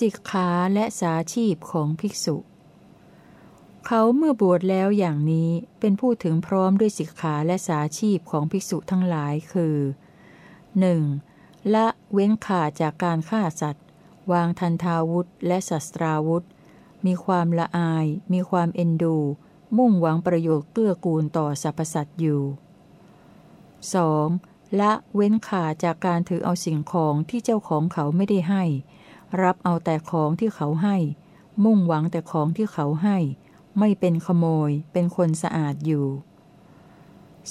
สิกขาและสาชีพของภิกษุ เขาเมื่อบวชแล้วอย่างนี้เป็นผู้ถึงพร้อมด้วยสิกขาและสาชีพของภิกษุทั้งหลายคือ 1. ละเว้นขาดจากการฆ่าสัตว์ วางทันทาวุธและศัสตราวุธ มีความละอาย มีความเอ็นดู มุ่งหวังประโยชน์เกื้อกูลต่อสรรพสัตว์อยู่ 2. ละเว้นขาดจากการถือเอาสิ่งของที่เจ้าของเขาไม่ได้ให้ รับเอาแต่ของที่เขาให้ มุ่งหวังแต่ของที่เขาให้ ไม่เป็นขโมย เป็นคนสะอาดอยู่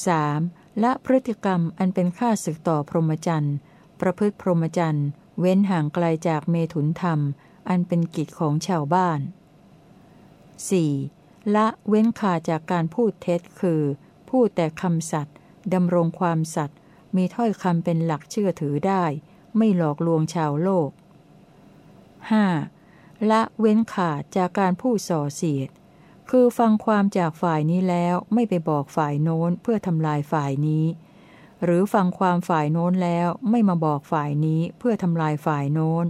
3. ละพฤติกรรมอันเป็นค่าศึกต่อพรหมจรรย์ ประพฤติพรหมจรรย์ เว้นห่างไกลจากเมถุนธรรม อันเป็นกิจของชาวบ้าน 4. ละเว้นขาดจากการพูดเท็จคือ พูดแต่คำสัตย์ดำรงความสัตย์มีถ้อยคำเป็นหลักเชื่อถือได้ ไม่หลอกลวงชาวโลก 5. ละเว้นขาดจากการพูดส่อเสียด คือฟังความจากฝ่ายนี้แล้วไม่ไปบอกฝ่ายโน้นเพื่อทำลายฝ่ายนี้ หรือฟังความฝ่ายโน้นแล้วไม่มาบอกฝ่ายนี้เพื่อทำลายฝ่ายโน้น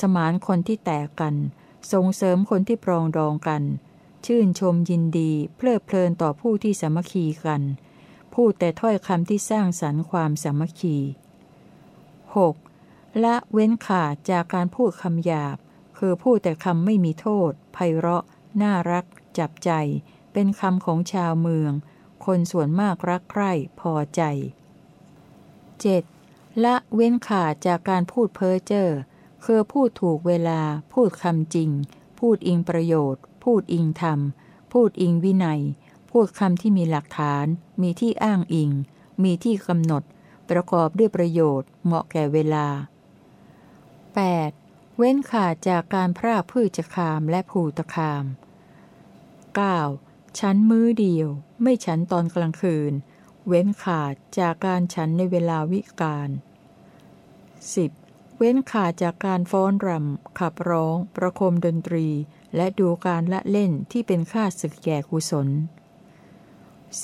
สมานคนที่แตกกัน ส่งเสริมคนที่ปรองดองกัน ชื่นชมยินดี เพลิดเพลินต่อผู้ที่สามัคคีกัน พูดแต่ถ้อยคำที่สร้างสรรค์ความสามัคคี 6. ละเว้นขาดจากการพูดคำหยาบ คือพูดแต่คำไม่มีโทษ ไพเราะ น่ารัก จับใจ เป็นคำของชาวเมือง คนส่วนมากรักใคร่พอใจ 7. ละเว้นขาดจากการพูดเพ้อเจ้อคือพูดถูกเวลา พูดคำจริง พูดอิงประโยชน์ พูดอิงธรรม พูดอิงวินัย พูดคำที่มีหลักฐาน มีที่อ้างอิง มีที่กำหนด ประกอบด้วยประโยชน์ เหมาะแก่เวลา 8. เว้นขาดจากการพรากพืชคามและภูตคาม 9. ฉันมื้อเดียว ไม่ฉันตอนกลางคืน เว้นขาดจากการฉันในเวลาวิกาล 10. เว้นขาดจากการฟ้อนรำ ขับร้อง ประคมดนตรี และดูการละเล่นที่เป็นค่าศึกแก่กุศล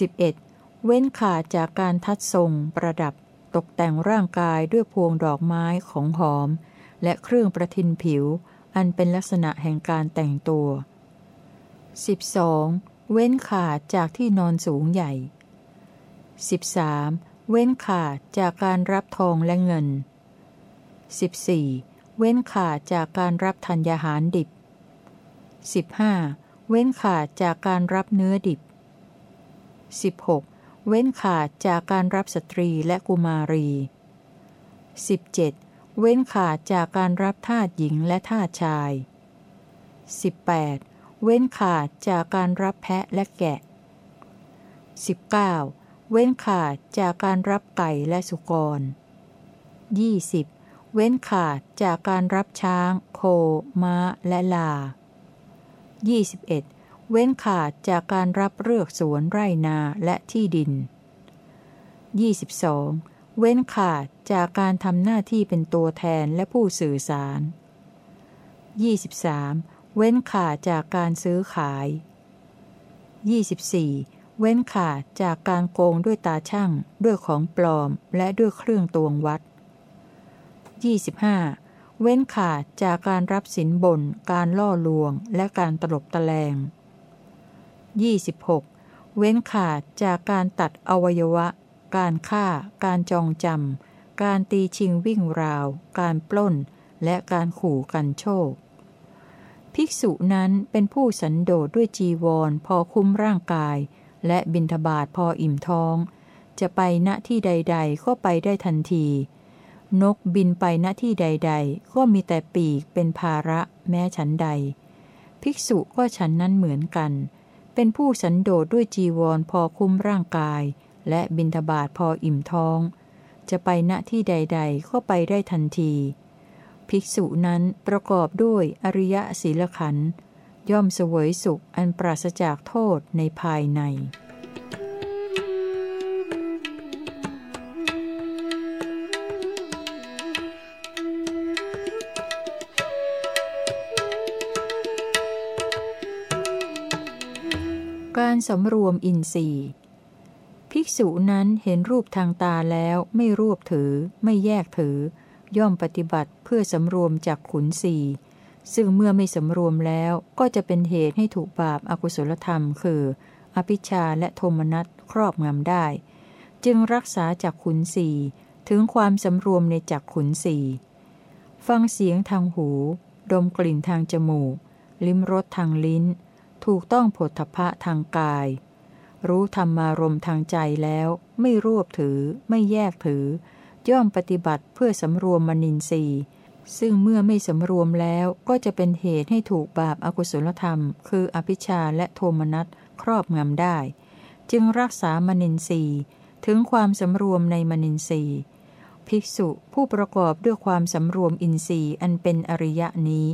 11. เว้นขาดจากการทัดทรงประดับตกแต่งร่างกายด้วยพวงดอกไม้ของหอม และเครื่องประทินผิว อันเป็นลักษณะแห่งการแต่งตัว 12. เว้นขาดจากที่นอนสูงใหญ่ 13. เว้นขาดจากการรับทองและเงิน 14. เว้นขาดจากการรับธัญญาหารดิบ 15. เว้นขาดจากการรับเนื้อดิบ 16. เว้นขาดจากการรับสตรีและกุมารี 17. เว้นขาดจากการรับทาสหญิงและทาสชาย 18. เว้นขาดจากการรับแพะและแกะ 19. เว้นขาดจากการรับไก่และสุกร 20. เว้นขาดจากการรับช้าง โค ม้า และลา 21. เว้นขาดจากการรับเลือกสวนไร่นาและที่ดิน 22. เว้นขาด จากการทำหน้าที่เป็นตัวแทนและผู้สื่อสาร 23. เว้นขาดจากการซื้อขาย 24. เว้นขาดจากการโกงด้วยตาช่างด้วยของปลอมและด้วยเครื่องตวงวัด 25. เว้นขาดจากการรับสินบน การล่อลวง และการตลบตะแลง 26. เว้นขาดจากการตัดอวัยวะ การฆ่า การจองจำ การตีชิงวิ่งราว การปล้น และการขู่กันโชค ภิกษุนั้นเป็นผู้สันโดษด้วยจีวรพอคุ้มร่างกาย และบินทบาทพออิ่มท้อง จะไปณที่ใด ๆ ก็ไปได้ทันที นกบินไปณที่ใด ๆ ก็มีแต่ปีกเป็นภาระแม้ฉันใด ภิกษุก็ฉันนั้นเหมือนกัน เป็นผู้สันโดษด้วยจีวรพอคุ้มร่างกาย และบินทบาทพออิ่มท้อง จะไปณที่ใด ๆ ก็ไปได้ทันที ภิกษุนั้นประกอบด้วยอริยศีลขันธ์ย่อมเสวยสุขอันปราศจากโทษในภายใน การสำรวมอินทรีย์ กษุนั้นเห็นรูปทางตาแล้วไม่รวบถือ ไม่แยกถือ ย่อมปฏิบัติเพื่อสำรวมจากขุนสีซึ่งเมื่อไม่สำรวมแล้วก็จะเป็นเหตุให้ถูกบาปอากุศลธรรม คือ อภิชาและโทมนัสครอบงำได้ จึงรักษาจากขุนสีถึงความสำรวมในจักขุนสีฟังเสียงทางหู ดมกลิ่นทางจมูก ลิ้มรสทางลิ้น ถูกต้องผลทพะทางกาย รู้ธรรมารมทางใจแล้ว ไม่รวบถือ ไม่แยกถือ ย่อมปฏิบัติเพื่อสำรวมมนินทรีย์ ซึ่งเมื่อไม่สำรวมแล้วก็จะเป็นเหตุให้ถูกบาปอากุศลธรรม คืออภิชาและโทมนัสครอบงำได้ จึงรักษามนินทรีย์ถึงความสำรวมในมนินทรีย์ภิกษุผู้ประกอบด้วยความสำรวมอินทรีย์อันเป็นอริยะนี้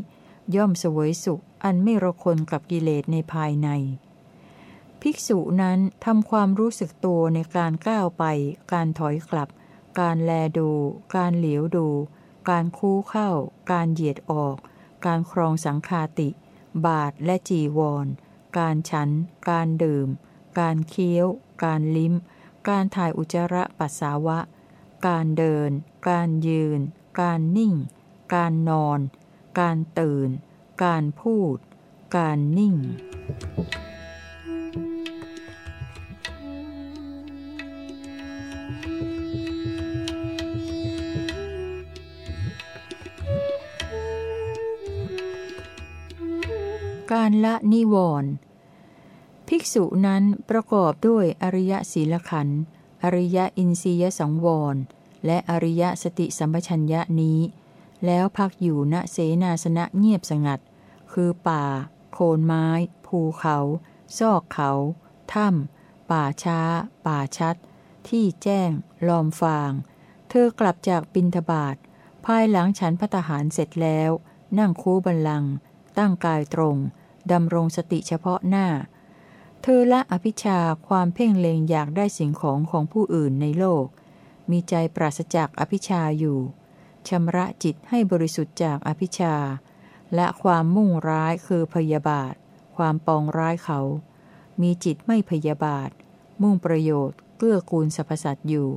ย่อมสวยสุขอันไม่ระคนกับกิเลสในภายใน ภิกษุนั้นทำความรู้สึกตัวในการก้าวไป การถอยกลับ การแลดู การเหลียวดู การคู่เข้า การเหยียดออก การครองสังคาติ บาทและจีวร การฉัน การดื่ม การเคี้ยว การลิ้ม การถ่ายอุจจาระปัสสาวะ การเดิน การยืน การนิ่ง การนอน การตื่น การพูด การนิ่ง การละนิวรณ์ภิกษุนั้นประกอบด้วยอริยศีลขันธ์อริยอินทรียสังวร และอริยสติสัมปชัญญะนี้ แล้วพักอยู่ณเสนาสนะเงียบสงัด คือป่า โคนไม้ ภูเขา ซอกเขา ถ้ำป่าช้า ป่าชัด ที่แจ้ง ลอมฟาง เธอกลับจากบินทบาท ภายหลังฉันพัตหารเสร็จแล้ว นั่งคูบันลัง ตั้งกายตรง ดำรงสติเฉพาะหน้า เธอละอภิชาความเพ่งเลงอยากได้สิ่งของของผู้อื่นในโลก มีใจปราศจากอภิชาอยู่ชำระจิตให้บริสุทธิ์จากอภิชา และความมุ่งร้ายคือพยาบาท ความปองร้ายเขา มีจิตไม่พยาบาท มุ่งประโยชน์เกื้อกูลสรรพสัตว์อยู่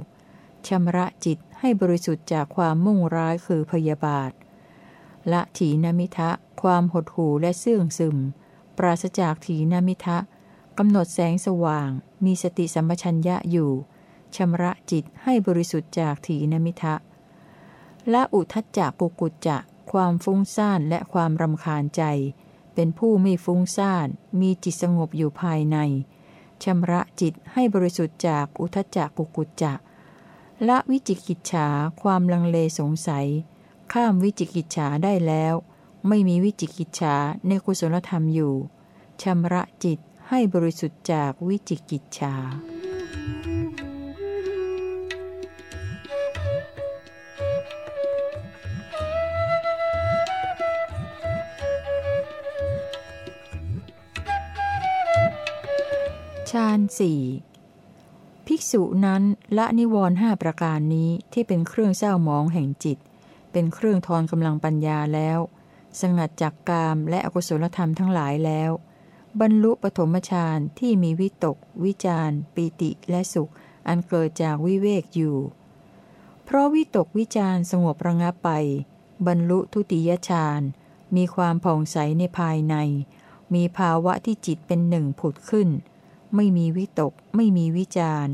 ชำระจิตให้บริสุทธิ์จากความมุ่งร้ายคือพยาบาท ละถีนมิทะ ความหดหู่และเสื่องซึม ปราศจากถีนมิทะกำหนดแสงสว่าง มีสติสัมปชัญญะอยู่ชำระจิตให้บริสุทธิ์จากถีนมิทะละอุทจจะกุกุจจะ ความฟุ้งซ่านและความรำคาญใจ เป็นผู้ไม่ฟุ้งซ่าน มีจิตสงบอยู่ภายในชำระจิตให้บริสุทธิ์จากอุทจจะกุกุจจะ ละวิจิกิจฉาความลังเลสงสัย ข้ามวิจิกิจฉาได้แล้ว ไม่มีวิจิกิจฉาในกุศลธรรมอยู่ชำระจิตให้บริสุทธิ์จากวิจิกิจฉาฌานสี่ภิกษุนั้นละนิวรห้าประการนี้ที่เป็นเครื่องเศร้ามองแห่งจิต เป็นเครื่องทอนกำลังปัญญาแล้ว สงัดจากกามและอกุศลธรรมทั้งหลายแล้ว บรรลุปฐมฌานที่มีวิตก วิจารปีติและสุข อันเกิดจากวิเวกอยู่ เพราะวิตกวิจารสงบระงับไป บรรลุทุติยฌานมีความผ่องใสในภายใน มีภาวะที่จิตเป็นหนึ่งผุดขึ้น ไม่มีวิตก ไม่มีวิจาร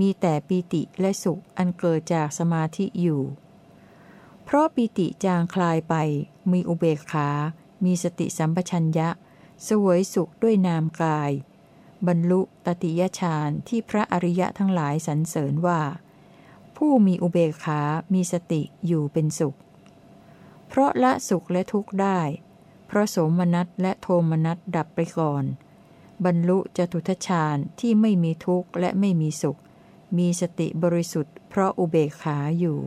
มีแต่ปีติและสุขอันเกิดจากสมาธิอยู่ เพราะปีติจางคลายไป มีอุเบกขา มีสติสัมปชัญญะ สวยสุขด้วยนามกาย บรรลุตติยฌานที่พระอริยะทั้งหลายสรรเสริญว่า ผู้มีอุเบกขา มีสติอยู่เป็นสุข เพราะละสุขและทุกข์ได้ เพราะสมนัสและโทมนัสดับไปก่อน บรรลุจตุทชฌาญที่ไม่มีทุกข์และไม่มีสุข มีสติบริสุทธิ์เพราะอุเบกขาอยู่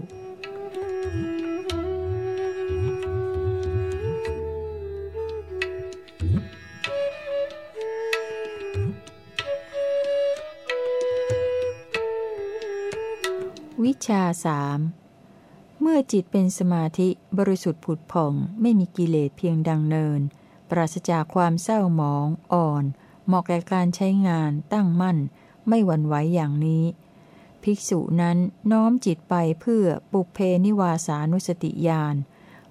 ชาสามเมื่อจิตเป็นสมาธิบริสุทธิ์ผุดผ่องไม่มีกิเลสเพียงดังเนิน ปราศจากความเศร้าหมอง อ่อน เหมาะแก่การใช้งาน ตั้งมั่น ไม่หวั่นไหวอย่างนี้ ภิกษุนั้นน้อมจิตไปเพื่อปุเพนิวาสานุสติญาณ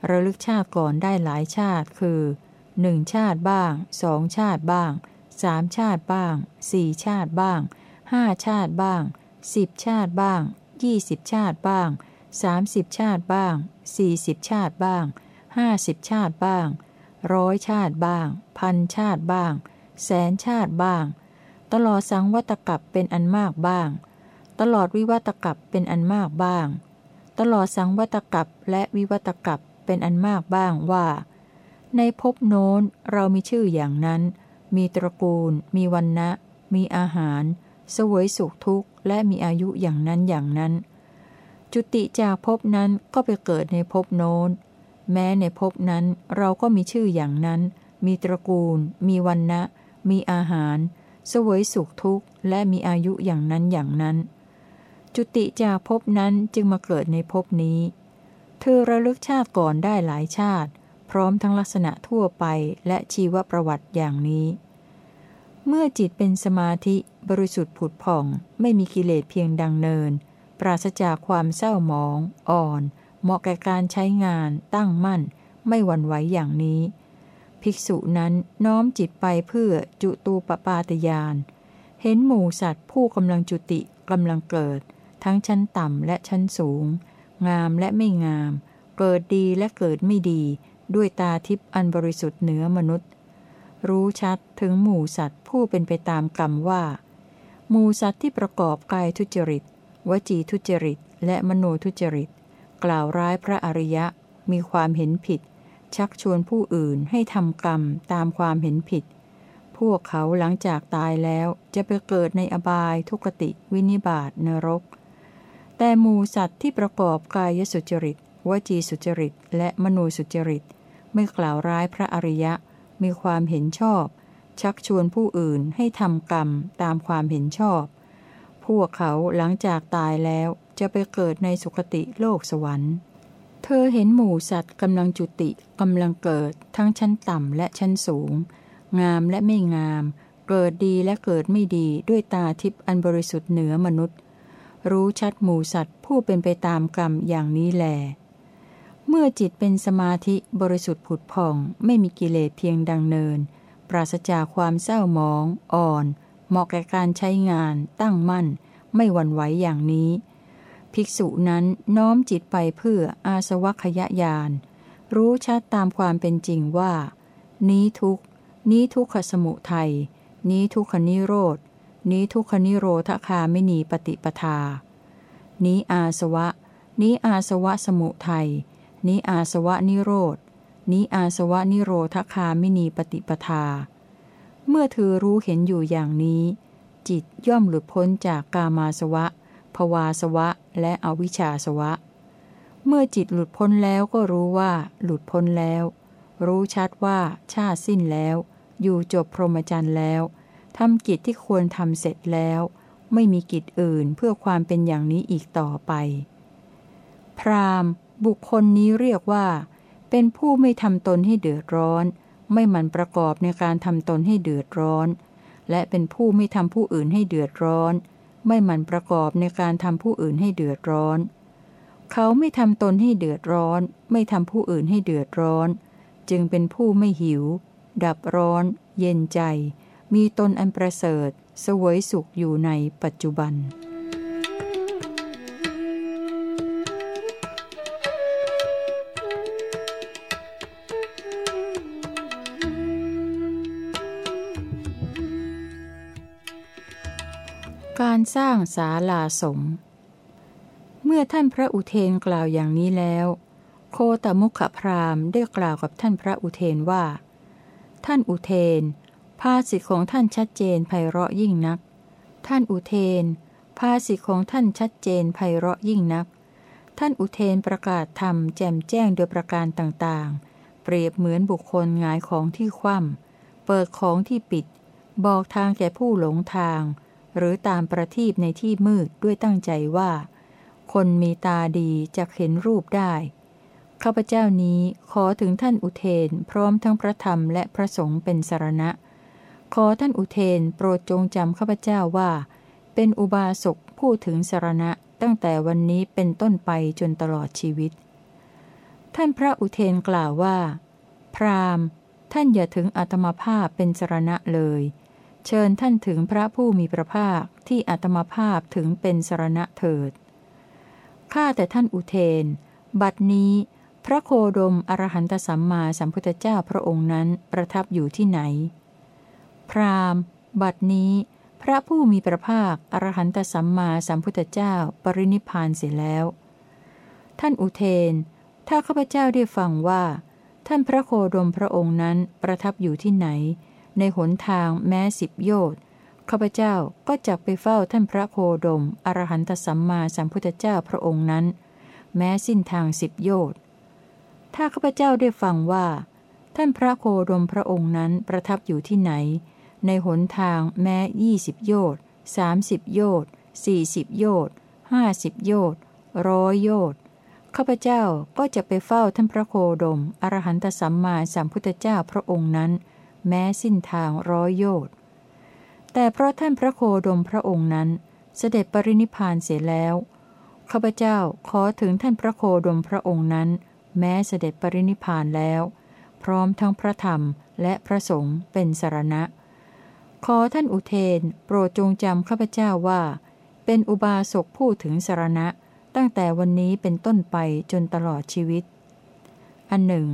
ระลึกชาติก่อนได้หลายชาติคือหนึ่งชาติบ้างสองชาติบ้างสามชาติบ้างสี่ชาติบ้างห้าชาติบ้างสิบชาติบ้าง ยี่สิบชาติบ้างสามสิบชาติบ้างสี่สิบชาติบ้างห้าสิบชาติบ้างร้อยชาติบ้าง พันชาติบ้าง แสนชาติบ้าง ตลอดสังวัตกับเป็นอันมากบ้าง ตลอดวิวัตกับเป็นอันมากบ้าง ตลอดสังวัตกับและวิวัตกับเป็นอันมากบ้างว่า ในภพโน้นเรามีชื่ออย่างนั้น มีตระกูล มีวันนะมีอาหาร สวยสุขทุกข์ และมีอายุอย่างนั้นอย่างนั้น จุติจากภพนั้นก็ไปเกิดในภพโน้น แม้ในภพนั้นเราก็มีชื่ออย่างนั้น มีตระกูล มีวันนะมีอาหาร สวยสุขทุกข์ และมีอายุอย่างนั้นอย่างนั้น จุติจากภพนั้นจึงมาเกิดในภพนี้ เธอระลึกชาติก่อนได้หลายชาติ พร้อมทั้งลักษณะทั่วไปและชีวประวัติอย่างนี้ เมื่อจิตเป็นสมาธิบริสุทธิ์ผุดผ่อง ไม่มีกิเลสเพียงดังเนิน ปราศจากความเศร้าหมอง อ่อน เหมาะแก่การใช้งาน ตั้งมั่น ไม่หวั่นไหวอย่างนี้ ภิกษุนั้นน้อมจิตไปเพื่อจุตูปปาตยาน เห็นหมู่สัตว์ผู้กำลังจุติกำลังเกิด ทั้งชั้นต่ำและชั้นสูง งามและไม่งาม เกิดดีและเกิดไม่ดี ด้วยตาทิพย์อันบริสุทธิ์เหนือมนุษย์ รู้ชัดถึงหมู่สัตว์ผู้เป็นไปตามกรรมว่า หมู่สัตว์ที่ประกอบกายทุจริต วจีทุจริต และมโนทุจริต กล่าวร้ายพระอริยะ มีความเห็นผิด ชักชวนผู้อื่นให้ทำกรรมตามความเห็นผิด พวกเขาหลังจากตายแล้วจะไปเกิดในอบายทุกติวินิบาตนรก แต่หมูสัตว์ที่ประกอบกายสุจริต วจีสุจริต และมโนสุจริต ไม่กล่าวร้ายพระอริยะ มีความเห็นชอบ ชักชวนผู้อื่นให้ทำกรรมตามความเห็นชอบ พวกเขาหลังจากตายแล้วจะไปเกิดในสุคติโลกสวรรค์ เธอเห็นหมู่สัตว์กำลังจุติกำลังเกิดทั้งชั้นต่ำและชั้นสูง งามและไม่งาม เกิดดีและเกิดไม่ดีด้วยตาทิพย์อันบริสุทธิ์เหนือมนุษย์ รู้ชัดหมู่สัตว์ผู้เป็นไปตามกรรมอย่างนี้แล เมื่อจิตเป็นสมาธิบริสุทธิ์ผุดผ่อง ไม่มีกิเลสเพียงดังเนิน ปราศจากความเศร้าหมอง อ่อน เหมาะแก่การใช้งาน ตั้งมั่น ไม่หวั่นไหวอย่างนี้ ภิกษุนั้นน้อมจิตไปเพื่ออาสวัคยญาณรู้ชัดตามความเป็นจริงว่า นี้ทุกนี้ทุกขสมุทัยนี้ทุกขนิโรธนี้ทุกขนิโรธคาไม่นีปฏิปทา นี้อาสวะ นี้อาสวะสมุทัย นี้อาสวะนิโรธนี้อาสวะนิโรธคาม่นีปฏิปทา เมื่อเธอรู้เห็นอยู่อย่างนี้ จิตย่อมหลุดพ้นจากกามาสวะ ภวาสวะ และอวิชชาสวะ เมื่อจิตหลุดพ้นแล้วก็รู้ว่า หลุดพ้นแล้ว รู้ชัดว่าชาสิ้นแล้ว อยู่จบพรหมจรรย์แล้วทำกิจที่ควรทำเสร็จแล้ว ไม่มีกิจอื่นเพื่อความเป็นอย่างนี้อีกต่อไป พราม บุคคลนี้เรียกว่า เป็นผู้ไม่ทำตนให้เดือดร้อน ไม่หมั่นประกอบในการทำตนให้เดือดร้อน และเป็นผู้ไม่ทำผู้อื่นให้เดือดร้อน ไม่หมั่นประกอบในการทำผู้อื่นให้เดือดร้อน เขาไม่ทำตนให้เดือดร้อน ไม่ทำผู้อื่นให้เดือดร้อน จึงเป็นผู้ไม่หิว ดับร้อน เย็นใจ มีตนอันประเสริฐ สวยสุขอยู่ในปัจจุบัน การสร้างศาลาสงเมื่อท่านพระอุเทนกล่าวอย่างนี้แล้ว โคตมุขพรามได้กล่าวกับท่านพระอุเทนว่า ท่านอุเทน ภาษิตของท่านชัดเจนไพเราะยิ่งนัก ท่านอุเทน ภาษิตของท่านชัดเจนไพเราะยิ่งนัก ท่านอุเทนประกาศธรรมแจ่มแจ้งโดยประการต่างๆ เปรียบเหมือนบุคคลงายของที่คว่ำเปิดของที่ปิด บอกทางแก่ผู้หลงทาง หรือตามประทีปในที่มืดด้วยตั้งใจว่า คนมีตาดีจะเห็นรูปได้ ข้าพเจ้านี้ขอถึงท่านอุเทนพร้อมทั้งพระธรรมและพระสงฆ์เป็นสารณะ ขอท่านอุเทนโปรดจงจำข้าพเจ้าว่า เป็นอุบาสกผู้ถึงสารณะตั้งแต่วันนี้เป็นต้นไปจนตลอดชีวิต ท่านพระอุเทนกล่าวว่า พราหมณ์ ท่านอย่าถึงอัตมภาพเป็นสรณะเลย เชิญท่านถึงพระผู้มีพระภาคที่อัตมภาพถึงเป็นสรณะเถิด ข้าแต่ท่านอุเทน บัดนี้ พระโคดมอรหันตสัมมาสัมพุทธเจ้าพระองค์นั้นประทับอยู่ที่ไหน พราหมณ์ บัดนี้ พระผู้มีพระภาคอรหันตสัมมาสัมพุทธเจ้าปรินิพานเสียแล้ว ท่านอุเทน ถ้าข้าพเจ้าได้ฟังว่า ท่านพระโคดมพระองค์นั้นประทับอยู่ที่ไหน ในหนทางแม้สิบโยชน์ข้าพเจ้าก็จะไปเฝ้าท่านพระโคดม อรหันตสัมมาสัมพุทธเจ้าพระองค์นั้น แม้สิ้นทางสิบโยชน์ถ้าข้าพเจ้าได้ฟังว่า ท่านพระโคดมพระองค์นั้นประทับอยู่ที่ไหน ในหนทางแม้ยี่สิบโยชน์สามสิบโยชน์สี่สิบโยชน์ห้าสิบโยชน์ร้อยโยชน์ข้าพเจ้าก็จะไปเฝ้าท่านพระโคดม อรหันตสัมมาสัมพุทธเจ้าพระองค์นั้น แม้สิ้นทางร้อยโยชน์แต่เพราะท่านพระโคดมพระองค์นั้น เสด็จปรินิพานเสียแล้วข้าพเจ้าขอถึงท่านพระโคดมพระองค์นั้น แม้เสด็จปรินิพานแล้ว พร้อมทั้งพระธรรมและพระสงฆ์เป็นสารณะ ขอท่านอุเทนโปรดจงจำข้าพเจ้าว่า เป็นอุบาสกผู้ถึงสารณะ ตั้งแต่วันนี้เป็นต้นไปจนตลอดชีวิต อันหนึ่ง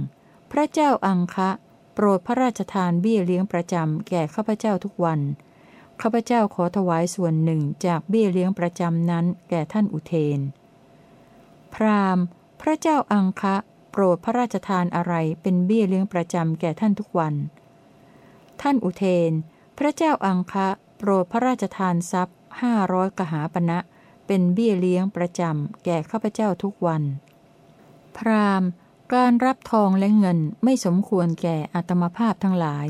พระเจ้าอังคะ ปรดพระราชทานเบี้ยเลี้ยงประจำแก่ข้าพเจ้าทุกวัน ข้าพเจ้าขอถวายส่วนหนึ่งจากเบี้ยเลี้ยงประจำนั้นแก่ท่านอุเทน พราหมณ์ พระเจ้าอังคะ โปรดพระราชทานอะไรเป็นเบี้ยเลี้ยงประจำแก่ท่านทุกวัน ท่านอุเทน พระเจ้าอังคะ โปรดพระราชทานทรัพย์ห้าร้อยกหาปณะเป็นเบี้ยเลี้ยงประจำแก่ข้าพเจ้าทุกวัน พราหมณ์ การรับทองและเงินไม่สมควรแก่อัตมภาพทั้งหลาย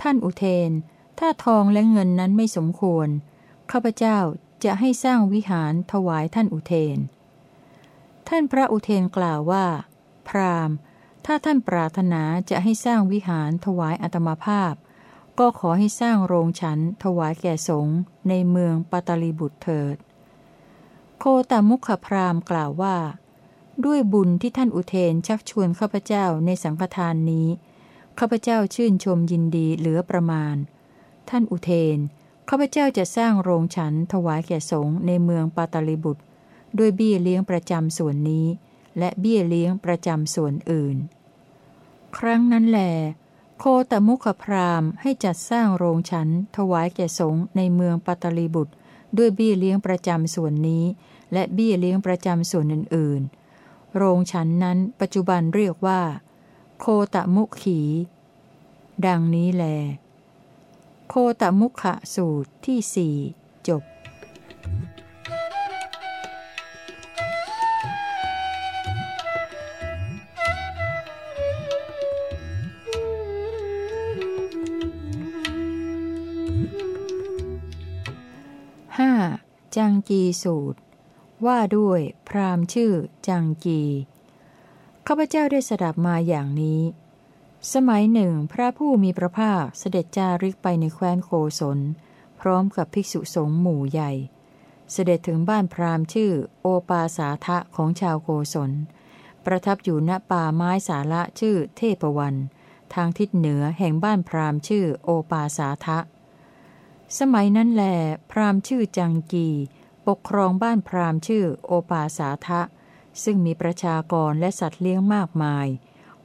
ท่านอุเทน ถ้าทองและเงินนั้นไม่สมควร ข้าพเจ้าจะให้สร้างวิหารถวายท่านอุเทน ท่านพระอุเทนกล่าวว่า พราหมณ์ ถ้าท่านปรารถนาจะให้สร้างวิหารถวายอัตมาภาพ ก็ขอให้สร้างโรงฉันถวายแก่สงฆ์ในเมืองปัตลีบุตรเถิด โคตามุขพราหมณ์กล่าวว่า ด้วยบุญที่ท่านอุเทนชักชวนข้าพเจ้าในสังฆทานนี้ ข้าพเจ้าชื่นชมยินดีเหลือประมาณ ท่านอุเทน ข้าพเจ้าจะสร้างโรงฉันถวายแก่สงฆ์ในเมืองปาตาลิบุตร ด้วยเบี้ยเลี้ยงประจำส่วนนี้ และเบี้ยเลี้ยงประจำส่วนอื่น ครั้งนั้นแหลโคตมุขพรามให้จัดสร้างโรงฉันถวายแก่สงฆ์ในเมืองปาตาลิบุตร ด้วยเบี้ยเลี้ยงประจำส่วนนี้ และเบี้ยเลี้ยงประจำส่วนอื่นๆ โรงฉันนั้นปัจจุบันเรียกว่า โคตมุขี ดังนี้แล โคตมุขะสูตรที่สี่จบห้าจังกีสูตร ว่าด้วยพราหมชื่อจังกีข้าพเจ้าได้สดับมาอย่างนี้ สมัยหนึ่งพระผู้มีพระภาคเสด็จจาริกไปในแคว้นโกศลพร้อมกับภิกษุสงฆ์หมู่ใหญ่ เสด็จถึงบ้านพราหมณ์ชื่อโอปาสาทะของชาวโกศลประทับอยู่ณป่าไม้สาระชื่อเทพวัน ทางทิศเหนือแห่งบ้านพราหมณ์ชื่อโอปาสาทะ สมัยนั้นแล พราหมณ์ชื่อจังกี ปกครองบ้านพราหมณ์ชื่อโอปาสาทะ ซึ่งมีประชากรและสัตว์เลี้ยงมากมาย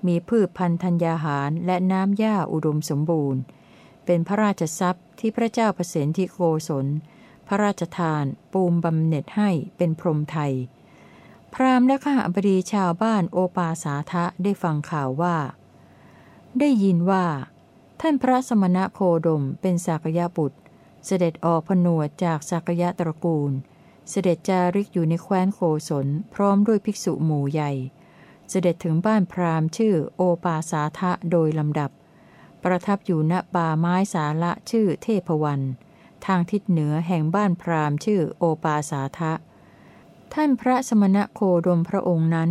มีพืชพันธุ์ธัญญาหารและน้ำหญ้าอุดมสมบูรณ์ เป็นพระราชทรัพย์ที่พระเจ้าเปรตทิโกศล พระราชทานปูมบำเหน็จให้เป็นพรหมไทย พราหมณ์และข้าบดีชาวบ้านโอปาสาทะได้ฟังข่าวว่า ได้ยินว่า ท่านพระสมณะโคดมเป็นสากยะบุตร เสด็จออกผนวดจากสากยะตระกูล เสด็จจาริกอยู่ในแคว้นโคศลพร้อมด้วยภิกษุหมู่ใหญ่ เสด็จถึงบ้านพราหมณ์ชื่อโอปาสาทะโดยลำดับ ประทับอยู่ณป่าไม้สาละชื่อเทพวัน ทางทิศเหนือแห่งบ้านพราหมณ์ชื่อโอปาสาทะ ท่านพระสมณะโคดมพระองค์นั้น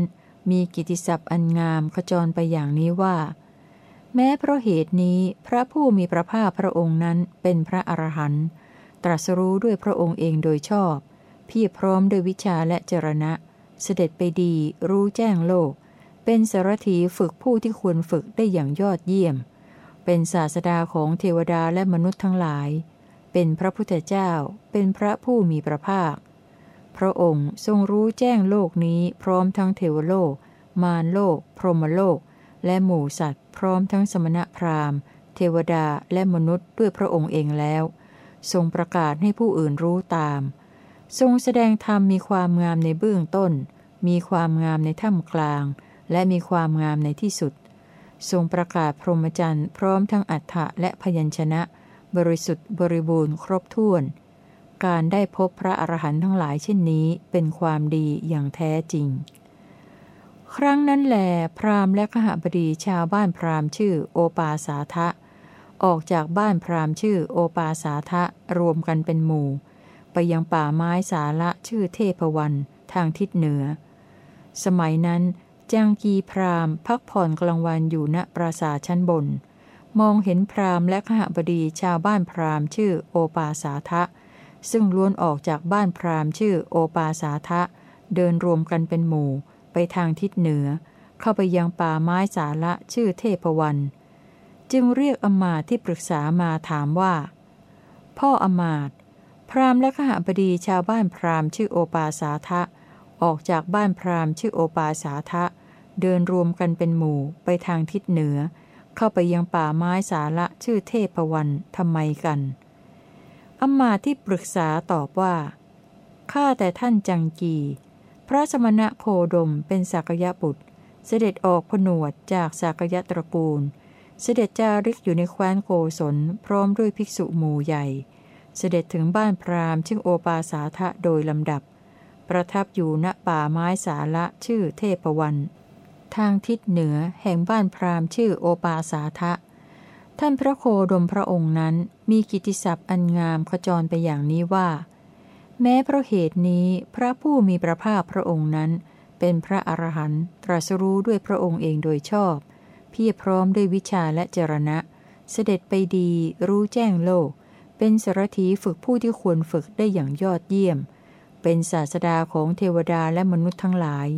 มีกิติศัพท์อันงามขจรไปอย่างนี้ว่า แม้เพราะเหตุนี้พระผู้มีพระภาคพระองค์นั้นเป็นพระอรหันต์ตรัสรู้ด้วยพระองค์เองโดยชอบพี่พร้อมด้วยวิชาและจรณะ เสด็จไปดีรู้แจ้งโลก เป็นสารถีฝึกผู้ที่ควรฝึกได้อย่างยอดเยี่ยม เป็นศาสดาของเทวดาและมนุษย์ทั้งหลาย เป็นพระพุทธเจ้า เป็นพระผู้มีพระภาค พระองค์ทรงรู้แจ้งโลกนี้พร้อมทั้งเทวโลก มารโลก พรหมโลก และหมู่สัตว์พร้อมทั้งสมณพราหมณ์ เทวดาและมนุษย์ด้วยพระองค์เองแล้ว ทรงประกาศให้ผู้อื่นรู้ตาม ทรงแสดงธรรมมีความงามในเบื้องต้น มีความงามในท่ามกลาง และมีความงามในที่สุด ทรงประกาศพรหมจรรย์พร้อมทั้งอัฏฐะและพยัญชนะ บริสุทธิ์บริบูรณ์ครบถ้วน การได้พบพระอรหันต์ทั้งหลายเช่นนี้เป็นความดีอย่างแท้จริง ครั้งนั้นแหลพราหมณ์และขหบดีชาวบ้านพราหมณ์ชื่อโอปาสาทะ ออกจากบ้านพราหมณ์ชื่อโอปาสาทะรวมกันเป็นหมู่ ไปยังป่าไม้สาละชื่อเทพวันทางทิศเหนือ สมัยนั้นจางกีพรามพักผ่อนกลางวันอยู่ณปราสาทชั้นบน มองเห็นพรามและขหบดีชาวบ้านพรามชื่อโอปาสาทะ ซึ่งล้วนออกจากบ้านพรามชื่อโอปาสาทะ เดินรวมกันเป็นหมู่ ไปทางทิศเหนือ เข้าไปยังป่าไม้สาละชื่อเทพวัน จึงเรียกอมาตที่ปรึกษามาถามว่า พ่ออมาตพราหมและขหบดีชาวบ้านพราหมชื่อโอปาสาทะ ออกจากบ้านพราหมชื่อโอปาสาทะ เดินรวมกันเป็นหมู่ไปทางทิศเหนือ เข้าไปยังป่าไม้สาละชื่อเทพวันทำไมกันอมมาที่ปรึกษาตอบว่า ข้าแต่ท่านจังกี พระสมณะโคดมเป็นสักยะบุตร เสด็จออกผนวดจากสักยะตระกูล เสด็จจาริกอยู่ในแคว้นโกศลพร้อมด้วยภิกษุหมู่ใหญ่ เสด็จถึงบ้านพราหมณ์ชื่อโอปาสาทะโดยลำดับ ประทับอยู่ณป่าไม้สาละชื่อเทพวันทางทิศเหนือแห่งบ้านพราหมณ์ชื่อโอปาสาทะ ท่านพระโคดมพระองค์นั้นมีกิตติศัพท์อันงามขจรไปอย่างนี้ว่า แม้เพราะเหตุนี้พระผู้มีพระภาคพระองค์นั้น เป็นพระอรหันต์ตรัสรู้ด้วยพระองค์เองโดยชอบ เพียรพร้อมด้วยวิชาและจรณะ เสด็จไปดีรู้แจ้งโลก เป็นสารถีฝึกผู้ที่ควรฝึกได้อย่างยอดเยี่ยม เป็นศาสดาของเทวดาและมนุษย์ทั้งหลาย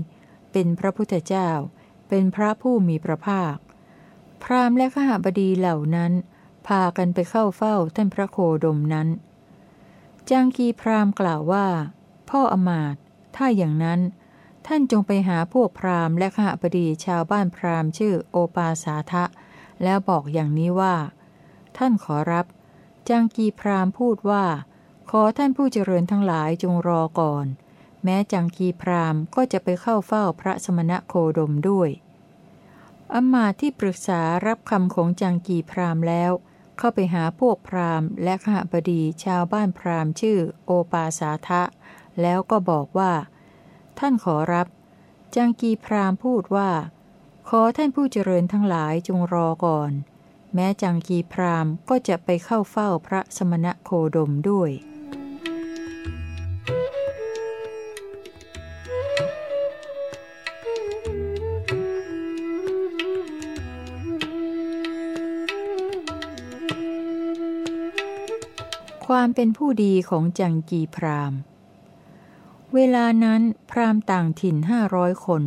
เป็นพระพุทธเจ้า เป็นพระผู้มีพระภาค พราหมณ์และขหบดีเหล่านั้น พากันไปเข้าเฝ้าท่านพระโคดมนั้น จางกีพราหมณ์กล่าวว่า พ่ออมาตถ้าอย่างนั้น ท่านจงไปหาพวกพราหมณ์และขหบดีชาวบ้านพราหมณ์ชื่อโอปาสาทะ แล้วบอกอย่างนี้ว่า ท่านขอรับ จางกีพราหมณ์พูดว่า ขอท่านผู้เจริญทั้งหลายจงรอก่อน แม้จังกีพราหมณ์ก็จะไปเข้าเฝ้าพระสมณะโคดมด้วยอมาตที่ปรึกษารับคำของจังกีพราหมณ์แล้ว เข้าไปหาพวกพราหมณ์และขหบดีชาวบ้านพราหมณ์ชื่อโอปาสาทะ แล้วก็บอกว่า ท่านขอรับ จังกีพราหมณ์พูดว่า ขอท่านผู้เจริญทั้งหลายจงรอก่อน แม้จังกีพราหมณ์ก็จะไปเข้าเฝ้าพระสมณะโคดมด้วย ความเป็นผู้ดีของจังกีพราหมณ์ เวลานั้นพราหมณ์ต่างถิ่นห้าร้อยคน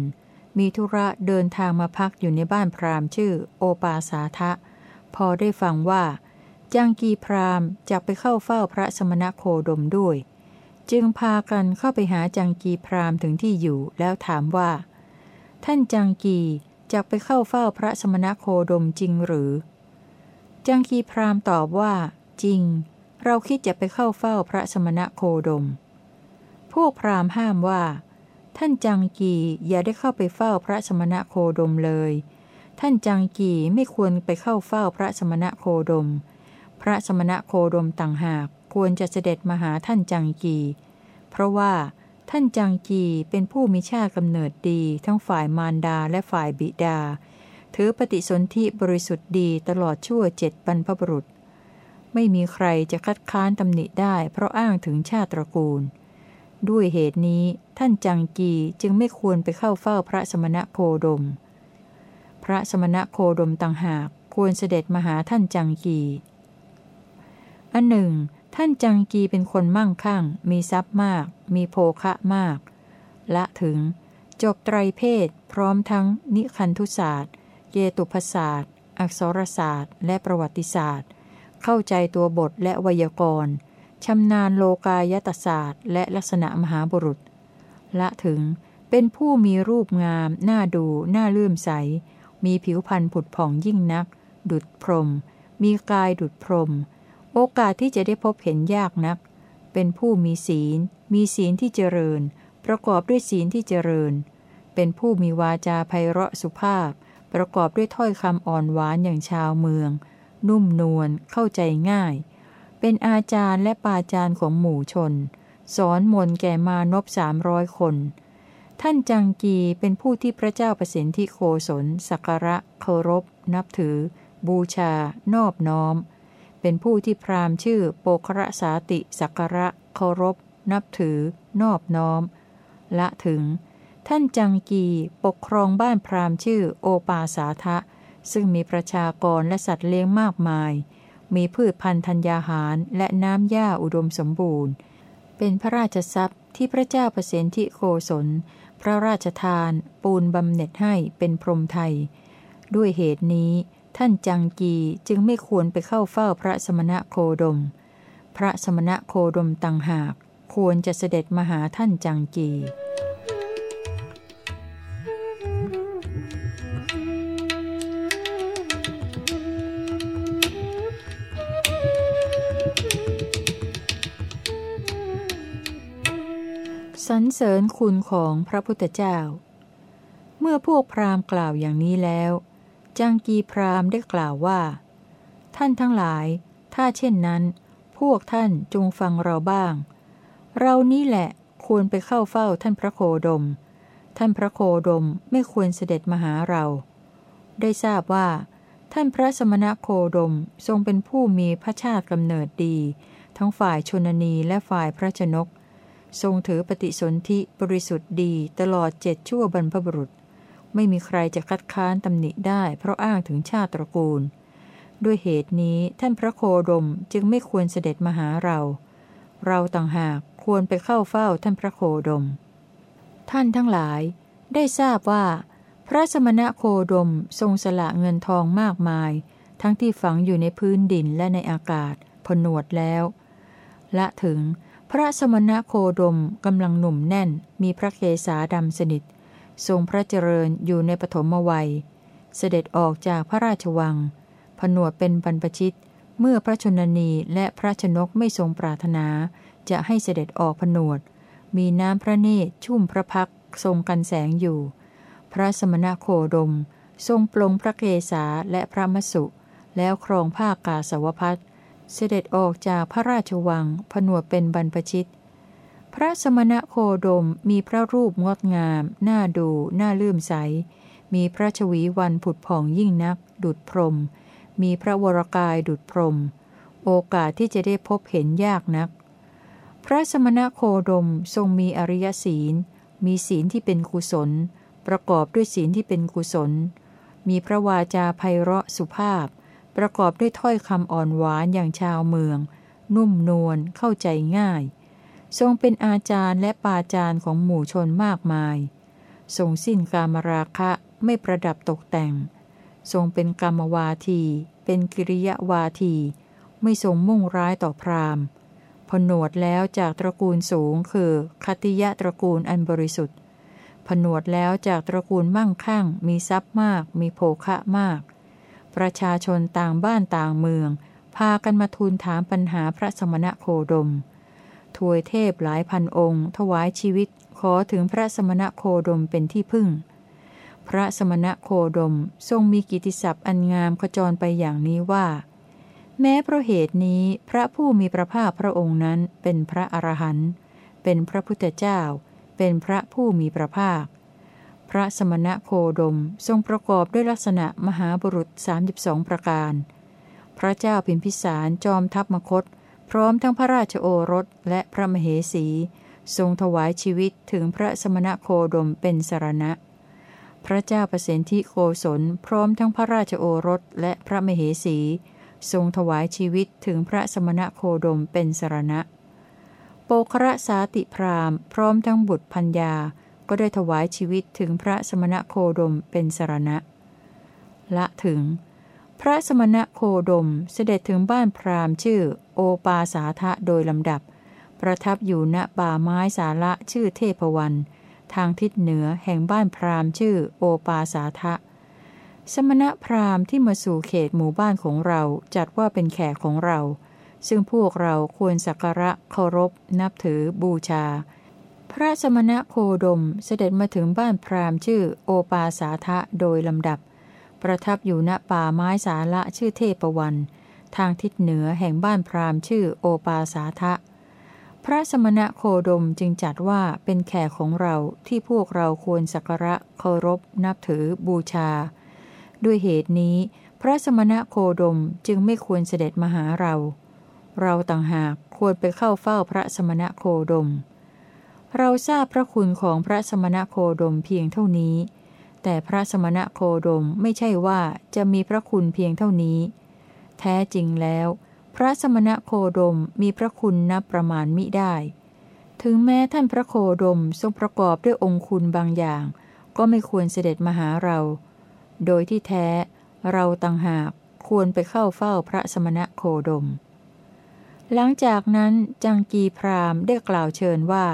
มีธุระเดินทางมาพักอยู่ในบ้านพราหมณ์ชื่อโอปาสาทะ พอได้ฟังว่าจังกีพราหมณ์จะไปเข้าเฝ้าพระสมณโคดมด้วย จึงพากันเข้าไปหาจังกีพราหมณ์ถึงที่อยู่แล้วถามว่า ท่านจังกีจะไปเข้าเฝ้าพระสมณโคดมจริงหรือ จังกีพราหมณ์ตอบว่า จริง เราคิดจะไปเข้าเฝ้าพระสมณะโคดม พวกพราหมณ์ห้ามว่า ท่านจังกีอย่าได้เข้าไปเฝ้าพระสมณะโคดมเลย ท่านจังกีไม่ควรไปเข้าเฝ้าพระสมณะโคดม พระสมณะโคดมต่างหากควรจะเสด็จมาหาท่านจังกี เพราะว่าท่านจังกีเป็นผู้มีชาติกำเนิดดีทั้งฝ่ายมารดาและฝ่ายบิดา ถือปฏิสนธิบริสุทธิ์ดีตลอดชั่วเจ็ดบรรพบุรุษ ไม่มีใครจะคัดค้านตำหนิได้เพราะอ้างถึงชาติตระกูล ด้วยเหตุนี้ท่านจังกีจึงไม่ควรไปเข้าเฝ้าพระสมณโคดม พระสมณโคดมต่างหากควรเสด็จมาหาท่านจังกีอันหนึ่ง ท่านจังกีเป็นคนมั่งคั่ง มีทรัพย์มาก มีโภคะมาก และถึง จบไตรเพศพร้อมทั้ง นิคันธุศาสตร์เยตุพศาสตร์ อักษรศาสตร์ และประวัติศาสตร์ เข้าใจตัวบทและไวยากรณ์ชำนาญโลกายตศาสตร์และลักษณะมหาบุรุษ ละถึงเป็นผู้มีรูปงาม น่าดู น่าเลื่อมใส มีผิวพรรณผุดผ่องยิ่งนัก ดุดพรม มีกายดุดพรม โอกาสที่จะได้พบเห็นยากนัก เป็นผู้มีศีล มีศีลที่เจริญ ประกอบด้วยศีลที่เจริญ เป็นผู้มีวาจาไพเราะสุภาพ ประกอบด้วยถ้อยคำอ่อนหวานอย่างชาวเมือง นุ่มนวลเข้าใจง่าย เป็นอาจารย์และปาจารย์ของหมู่ชน สอนมนแก่มานพสามร้อยคน ท่านจังกีเป็นผู้ที่พระเจ้าประสิทธิโคศลสักระเคารพ นับถือ บูชา นอบน้อม เป็นผู้ที่พราหมณ์ชื่อโปคระสาติสักระเคารพ นับถือ นอบน้อม ละถึง ท่านจังกีปกครองบ้านพราหมณ์ชื่อโอปาสาทะ ซึ่งมีประชากรและสัตว์เลี้ยงมากมาย มีพืชพันธุ์ธัญญาหารและน้ำหญ้าอุดมสมบูรณ์ เป็นพระราชทรัพย์ที่พระเจ้าเประสิทธิโคศล พระราชทาน ปูนบำเหน็จให้เป็นพรหมไทย ด้วยเหตุนี้ท่านจังกีจึงไม่ควรไปเข้าเฝ้าพระสมณะโคดม พระสมณะโคดมตังหาก ควรจะเสด็จมาหาท่านจังกี สรรเสริญคุณของพระพุทธเจ้า เมื่อพวกพราหมณ์กล่าวอย่างนี้แล้ว จังกีพราหมณ์ได้กล่าวว่า ท่านทั้งหลาย ถ้าเช่นนั้น พวกท่านจงฟังเราบ้าง เรานี้แหละควรไปเข้าเฝ้าท่านพระโคดม ท่านพระโคดมไม่ควรเสด็จมาหาเรา ได้ทราบว่า ท่านพระสมณะโคดมทรงเป็นผู้มีพระชาติกำเนิดดี ทั้งฝ่ายชนนีและฝ่ายพระชนก ทรงถือปฏิสนธิบริสุทธิ์ดีตลอดเจ็ดชั่วบรรพบุรุษ ไม่มีใครจะคัดค้านตำหนิได้เพราะอ้างถึงชาติตระกูล ด้วยเหตุนี้ท่านพระโคดมจึงไม่ควรเสด็จมาหาเรา เราต่างหากควรไปเข้าเฝ้าท่านพระโคดม ท่านทั้งหลาย ได้ทราบว่า พระสมณะโคดมทรงสละเงินทองมากมาย ทั้งที่ฝังอยู่ในพื้นดินและในอากาศผนวดแล้ว ละถึง พระสมณโคดมกำลังหนุ่มแน่น มีพระเคสาดำสนิท ทรงพระเจริญอยู่ในปฐมวัย เสด็จออกจากพระราชวัง ผนวดเป็นบรรพชิต เมื่อพระชนนีและพระชนกไม่ทรงปรารถนา จะให้เสด็จออกผนวด มีน้ำพระเนตรชุ่มพระพักทรงกันแสงอยู่ พระสมณโคดม ทรงปลงพระเกศาและพระมสุ แล้วครองผ้ากาสาวพัด เสด็จออกจากพระราชวัง ผนวดเป็นบรรพชิต พระสมณะโคดมมีพระรูปงดงาม น่าดู น่าเลื่อมใส มีพระชวีวันผุดผ่องยิ่งนัก ดุดพรม มีพระวรกายดุดพรม โอกาสที่จะได้พบเห็นยากนัก พระสมณะโคดมทรงมีอริยศีล มีศีลที่เป็นกุศล ประกอบด้วยศีลที่เป็นกุศล มีพระวาจาไพเราะสุภาพ ประกอบด้วยถ้อยคำอ่อนหวานอย่างชาวเมือง นุ่มนวลเข้าใจง่าย ทรงเป็นอาจารย์และปาจารย์ของหมู่ชนมากมาย ทรงสิ้นกามราคะไม่ประดับตกแต่ง ทรงเป็นกรรมวาที เป็นกิริยวาที ไม่ทรงมุ่งร้ายต่อพราหมณ์ผนวดแล้วจากตระกูลสูงคือคติยะตระกูลอันบริสุทธิ์ผนวดแล้วจากตระกูลมั่งคั่ง มีทรัพย์มาก มีโภคะมาก ประชาชนต่างบ้านต่างเมือง พากันมาทูลถามปัญหาพระสมณะโคดม ทวยเทพหลายพันองค์ ถวายชีวิตขอถึงพระสมณะโคดมเป็นที่พึ่ง พระสมณะโคดมทรงมีกิติศัพท์อันงามขจรไปอย่างนี้ว่า แม้เพราะเหตุนี้พระผู้มีพระภาคพระองค์นั้นเป็นพระอรหันต์เป็นพระพุทธเจ้า เป็นพระผู้มีพระภาค พระสมณะโคดมทรงประกอบด้วยลักษณะมหาบุรุษ 32 ประการ พระเจ้าพิมพิสารจอมทัพมคต พร้อมทั้งพระราชโอรสและพระมเหสี ทรงถวายชีวิตถึงพระสมณะโคดมเป็นสรณะ พระเจ้าประสิทธิโกศลพร้อมทั้งพระราชโอรสและพระมเหสี ทรงถวายชีวิตถึงพระสมณะโคดมเป็นสรณะ โปคระสาติพรามพร้อมทั้งบุตรพัญญา ก็ได้ถวายชีวิตถึงพระสมณะโคดมเป็นสรณะ ละถึง พระสมณะโคดมเสด็จถึงบ้านพราหมณ์ชื่อโอปาสาทะโดยลำดับ ประทับอยู่ณป่าไม้สาระชื่อเทพวันทางทิศเหนือแห่งบ้านพราหมณ์ชื่อโอปาสาทะ สมณะพราหมณ์ที่มาสู่เขตหมู่บ้านของเราจัดว่าเป็นแขกของเรา ซึ่งพวกเราควรสักการะเคารพ นับถือบูชา พระสมณะโคดมเสด็จมาถึงบ้านพราหมณ์ชื่อโอปาสาทะโดยลำดับ ประทับอยู่ณป่าไม้สาละชื่อเทพวัน ทางทิศเหนือแห่งบ้านพราหมณ์ชื่อโอปาสาทะ พระสมณะโคดมจึงจัดว่าเป็นแขกของเราที่พวกเราควรสักการะเคารพ นับถือบูชา ด้วยเหตุนี้ พระสมณะโคดมจึงไม่ควรเสด็จมาหาเรา เราต่างหากควรไปเข้าเฝ้าพระสมณะโคดม เราทราบพระคุณของพระสมณะโคดมเพียงเท่านี้ แต่พระสมณะโคดมไม่ใช่ว่าจะมีพระคุณเพียงเท่านี้ แท้จริงแล้ว พระสมณะโคดมมีพระคุณนับประมาณมิได้ ถึงแม้ท่านพระโคดมทรงประกอบด้วยองคุณบางอย่าง ก็ไม่ควรเสด็จมาหาเรา โดยที่แท้ เราต่างหากควรไปเข้าเฝ้าพระสมณะโคดม หลังจากนั้นจังกีพรามได้กล่าวเชิญว่า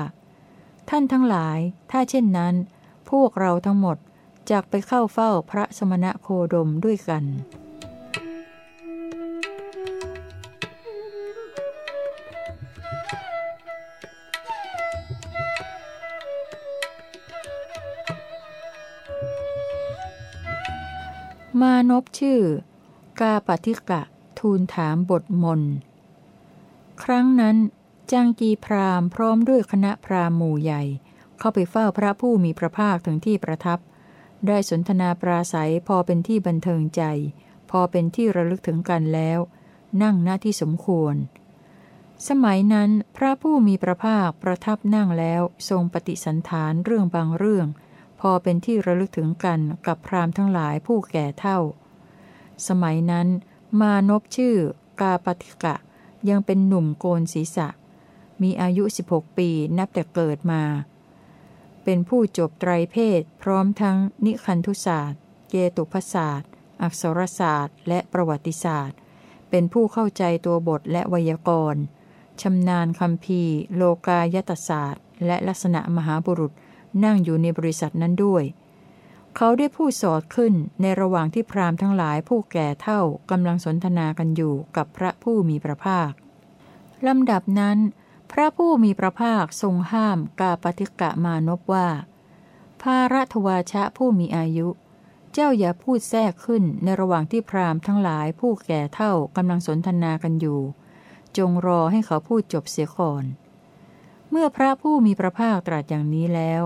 ท่านทั้งหลาย ถ้าเช่นนั้น พวกเราทั้งหมดจะไปเข้าเฝ้าพระสมณะโคดมด้วยกัน มานพชื่อ กาปฏิกะทูลถามบทมน ครั้งนั้น จังกีพรามพร้อมด้วยคณะพรามหมู่ใหญ่ เข้าไปเฝ้าพระผู้มีพระภาคถึงที่ประทับ ได้สนทนาปราศัยพอเป็นที่บันเทิงใจ พอเป็นที่ระลึกถึงกันแล้ว นั่งหน้าที่สมควร สมัยนั้นพระผู้มีพระภาคประทับนั่งแล้วทรงปฏิสันฐานเรื่องบางเรื่อง พอเป็นที่ระลึกถึงกันกับพราหมณ์ทั้งหลายผู้แก่เท่า สมัยนั้น มานพชื่อกาปฏิกะยังเป็นหนุ่มโกนศีรษะ มีอายุ 16 ปีนับแต่เกิดมา เป็นผู้จบไตรเพศ พร้อมทั้งนิคันธุศาสตร์ เกตุพศาสตร์ อักษรศาสตร์ และประวัติศาสตร์ เป็นผู้เข้าใจตัวบทและไวยากรณ์ชำนาญคำพีโลกายตศาสตร์ และลักษณะมหาบุรุษนั่งอยู่ในบริษัทนั้นด้วย เขาได้พูดสอดขึ้นในระหว่างที่พราหมณ์ทั้งหลายผู้แก่เท่ากำลังสนทนากันอยู่กับพระผู้มีพระภาคลำดับนั้น พระผู้มีพระภาคทรงห้ามกาปฏิกะมานพว่า ภารัตวาชะผู้มีอายุ เจ้าอย่าพูดแทรกขึ้นในระหว่างที่พราหมณ์ทั้งหลายผู้แก่เท่ากำลังสนทนากันอยู่ จงรอให้เขาพูดจบเสียก่อน เมื่อพระผู้มีพระภาคตรัสอย่างนี้แล้ว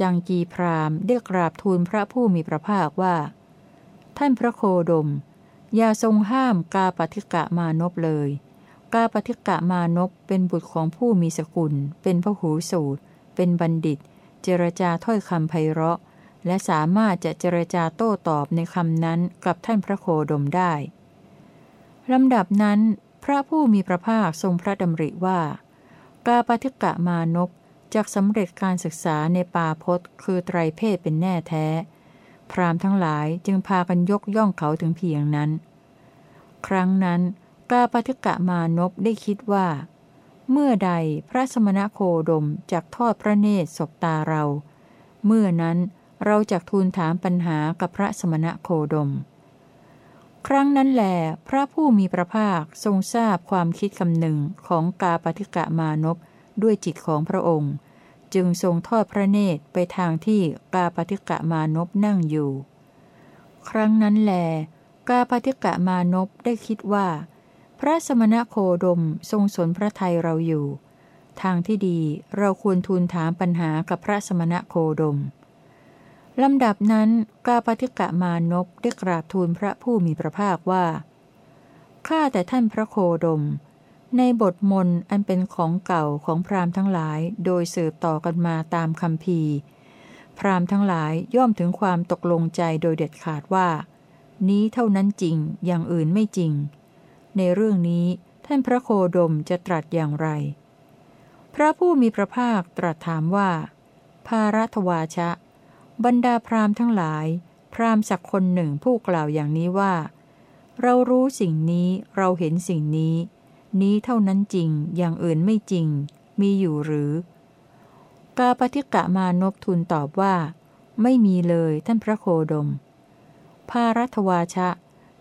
จังกีพราหมณ์ได้กราบทูลพระผู้มีพระภาคว่า ท่านพระโคดม อย่าทรงห้ามกาปฏิกะมานพเลย กาปฏิกะมานพเป็นบุตรของผู้มีสกุล เป็นพระหูสูตร เป็นบัณฑิต เจรจาถ้อยคำไพเราะ และสามารถจะเจรจาโต้ตอบในคำนั้นกับท่านพระโคดมได้ลำดับนั้น พระผู้มีพระภาคทรงพระดำริว่า กาปฏิกะมานพจากสำเร็จการศึกษาในป่าพศคือไตรเพศเป็นแน่แท้ พรามทั้งหลายจึงพากันยกย่องเขาถึงเพียงนั้น ครั้งนั้น กาปฏิกะมานพได้คิดว่า เมื่อใดพระสมณโคดมจากทอดพระเนตรศบตาเรา เมื่อนั้นเราจะทูลถามปัญหากับพระสมณโคดม ครั้งนั้นแหลพระผู้มีพระภาคทรงทราบความคิดคำหนึ่งของกาปฏิกะมานพด้วยจิตของพระองค์ จึงทรงทอดพระเนตรไปทางที่กาปฏิกะมานพนั่งอยู่ ครั้งนั้นแหลกาปฏิกะมานพได้คิดว่า พระสมณโคดมทรงสนพระทัยเราอยู่ ทางที่ดีเราควรทูลถามปัญหากับพระสมณโคดมลำดับนั้นกาปฏิกะมานพได้กราบทูลพระผู้มีพระภาคว่า ข้าแต่ท่านพระโคดม ในบทมนอันเป็นของเก่าของพราหมณ์ทั้งหลายโดยสืบต่อกันมาตามคำพีพราหมณ์ทั้งหลายย่อมถึงความตกลงใจโดยเด็ดขาดว่า นี้เท่านั้นจริงอย่างอื่นไม่จริง ในเรื่องนี้ท่านพระโคดมจะตรัสอย่างไร พระผู้มีพระภาคตรัสถามว่า ภารัตวาชะ บรรดาพราหมณ์ทั้งหลาย พราหมณ์สักคนหนึ่งผู้กล่าวอย่างนี้ว่า เรารู้สิ่งนี้เราเห็นสิ่งนี้ นี้เท่านั้นจริงอย่างอื่นไม่จริง มีอยู่หรือกาปฏิกะมานพทูลตอบว่า ไม่มีเลยท่านพระโคดม ภารัตวาชะ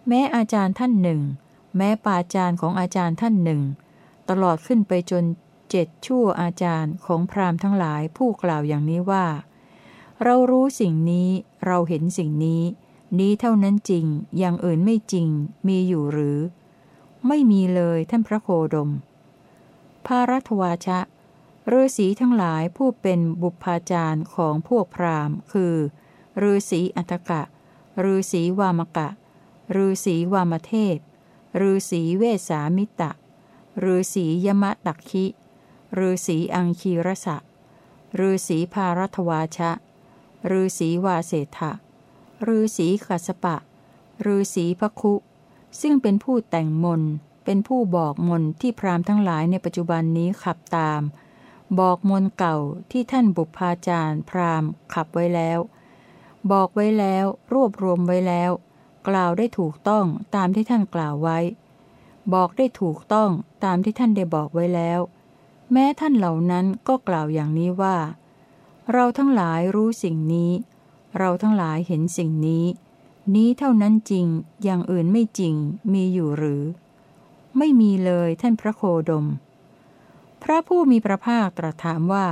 แม้อาจารย์ท่านหนึ่ง แม้ปาจารย์ของอาจารย์ท่านหนึ่ง ตลอดขึ้นไปจนเจ็ดชั่วอาจารย์ของพราหมณ์ทั้งหลายผู้กล่าวอย่างนี้ว่า เรารู้สิ่งนี้เราเห็นสิ่งนี้ นี้เท่านั้นจริงอย่างอื่นไม่จริงมีอยู่หรือ ไม่มีเลยท่านพระโคดม ภารัตวาชะฤาษีทั้งหลายผู้เป็นบุพาจารย์ของพวกพราหมณ์ คือฤาษีอัตกะฤาษีวามกะฤาษีวามเทพ ฤาษีเวสามิตะฤาษียมะตักคิฤาษีอังคีรสะฤาษีภารัตวาชะฤาษีวาเสถะฤาษีกัสปะฤาษีพคุ ซึ่งเป็นผู้แต่งมน เป็นผู้บอกมนที่พราหมณ์ทั้งหลายในปัจจุบันนี้ขับตาม บอกมนเก่าที่ท่านบุพาจารย์พราหมณ์ขับไว้แล้ว บอกไว้แล้ว รวบรวมไว้แล้ว กล่าวได้ถูกต้องตามที่ท่านกล่าวไว้ บอกได้ถูกต้องตามที่ท่านได้บอกไว้แล้ว แม้ท่านเหล่านั้นก็กล่าวอย่างนี้ว่า เราทั้งหลายรู้สิ่งนี้ เราทั้งหลายเห็นสิ่งนี้ นี้เท่านั้นจริงอย่างอื่นไม่จริงมีอยู่หรือ ไม่มีเลยท่านพระโคดม พระผู้มีพระภาคตรัสถามว่า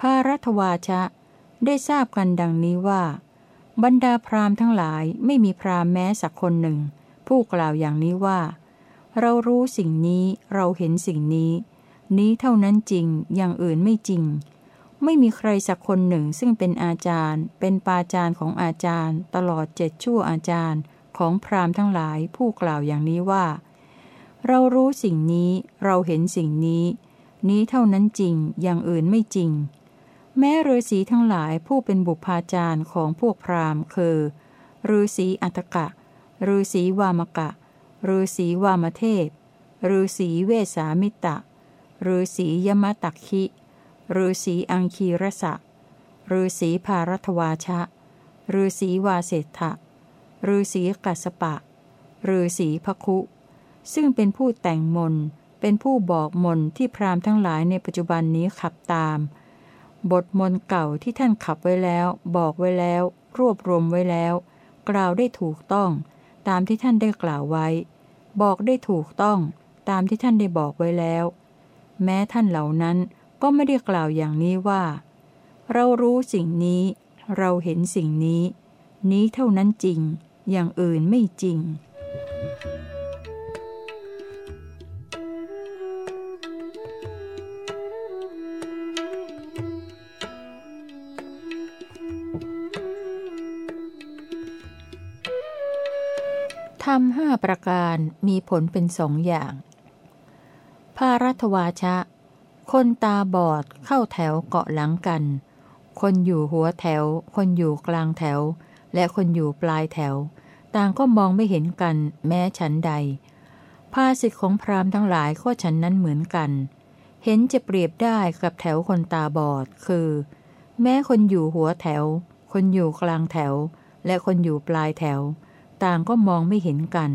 พระรัตวาชะได้ทราบกันดังนี้ว่า บรรดาพราหมณ์ทั้งหลายไม่มีพราหมณ์แม้สักคนหนึ่ง ผู้กล่าวอย่างนี้ว่า เรารู้สิ่งนี้เราเห็นสิ่งนี้ นี้เท่านั้นจริงอย่างอื่นไม่จริง ไม่มีใครสักคนหนึ่งซึ่งเป็นอาจารย์ เป็นปาจารย์ของอาจารย์ ตลอดเจ็ดชั่วอาจารย์ของพราหมณ์ทั้งหลายผู้กล่าวอย่างนี้ว่า เรารู้สิ่งนี้เราเห็นสิ่งนี้ นี้เท่านั้นจริงอย่างอื่นไม่จริง แม้ฤาษีทั้งหลายผู้เป็นบุพาจารย์ของพวกพราหมณ์คือฤาษีอัตกะฤาษีวามกะฤาษีวามเทพฤาษีเวสามิตะฤาษียมตักคิฤาษีอังคีรสะฤาษีภารัตวาชะฤาษีวาเสถะฤาษีกัสปะฤาษีพคุ ซึ่งเป็นผู้แต่งมน เป็นผู้บอกมนที่พราหมณ์ทั้งหลายในปัจจุบันนี้ขับตาม บทมนเก่าที่ท่านขับไว้แล้ว บอกไว้แล้ว รวบรวมไว้แล้ว กล่าวได้ถูกต้อง ตามที่ท่านได้กล่าวไว้ บอกได้ถูกต้อง ตามที่ท่านได้บอกไว้แล้ว แม้ท่านเหล่านั้นก็ไม่ได้กล่าวอย่างนี้ว่า เรารู้สิ่งนี้ เราเห็นสิ่งนี้ นี้เท่านั้นจริง อย่างอื่นไม่จริง ทำห้าประการมีผลเป็นสองอย่าง ภารัตวาชะ คนตาบอดเข้าแถวเกาะหลังกัน คนอยู่หัวแถว คนอยู่กลางแถว และคนอยู่ปลายแถว ต่างก็มองไม่เห็นกัน แม้ฉันใด ภาสิทธิของพราหมณ์ทั้งหลายก็ฉันนั้นเหมือนกัน เห็นจะเปรียบได้กับแถวคนตาบอด คือ แม้คนอยู่หัวแถว คนอยู่กลางแถว และคนอยู่ปลายแถว ต่างก็มองไม่เห็นกัน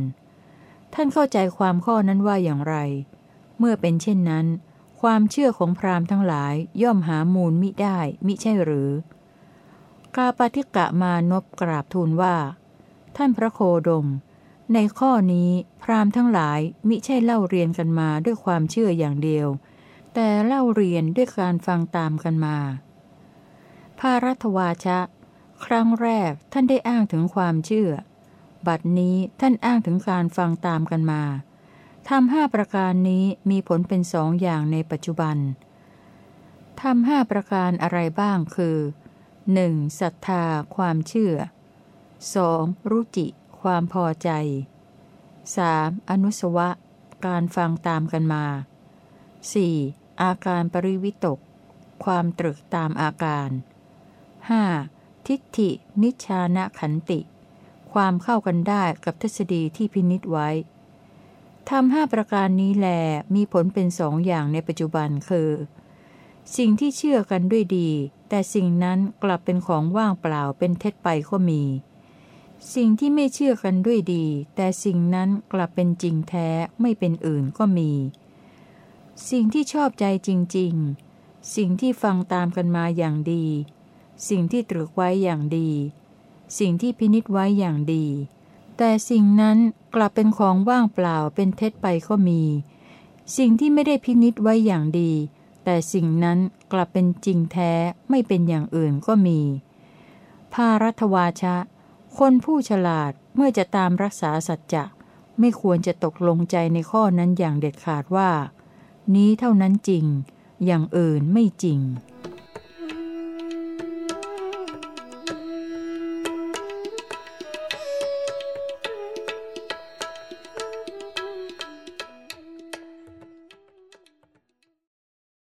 ท่านเข้าใจความข้อนั้นว่าอย่างไร เมื่อเป็นเช่นนั้น ความเชื่อของพราหมณ์ทั้งหลายย่อมหามูลมิได้มิใช่หรือกาปฏิกะมานบกราบทูลว่า ท่านพระโคดม ในข้อนี้พราหมณ์ทั้งหลายมิใช่เล่าเรียนกันมาด้วยความเชื่ออย่างเดียว แต่เล่าเรียนด้วยการฟังตามกันมาภารัตวาชะ ครั้งแรกท่านได้อ้างถึงความเชื่อ บัดนี้ท่านอ้างถึงการฟังตามกันมาทำห้าประการนี้มีผลเป็นสองอย่างในปัจจุบันทำห้าประการอะไรบ้างคือ 1. ศรัทธา ความเชื่อ 2. รุจิ ความพอใจ 3. อนุสวะ การฟังตามกันมา 4. อาการปริวิตก ความตรึกตามอาการ 5. ทิฏฐินิชานะขันติ ความเข้ากันได้กับทฤษฎีที่พินิษไว้ทำห้าประการนี้แลมีผลเป็นสองอย่างในปัจจุบันคือ สิ่งที่เชื่อกันด้วยดี แต่สิ่งนั้นกลับเป็นของว่างเปล่าเป็นเท็จไปก็มี สิ่งที่ไม่เชื่อกันด้วยดี แต่สิ่งนั้นกลับเป็นจริงแท้ไม่เป็นอื่นก็มี สิ่งที่ชอบใจจริง ๆ สิ่งที่ฟังตามกันมาอย่างดี สิ่งที่ตรึกไว้อย่างดี สิ่งที่พินิษไว้อย่างดี แต่สิ่งนั้นกลับเป็นของว่างเปล่าเป็นเท็จไปก็มี สิ่งที่ไม่ได้พินิษไว้อย่างดี แต่สิ่งนั้นกลับเป็นจริงแท้ไม่เป็นอย่างอื่นก็มี ภารัตวาชะ คนผู้ฉลาดเมื่อจะตามรักษาสัจจะไม่ควรจะตกลงใจในข้อนั้นอย่างเด็ดขาดว่า นี้เท่านั้นจริง อย่างอื่นไม่จริง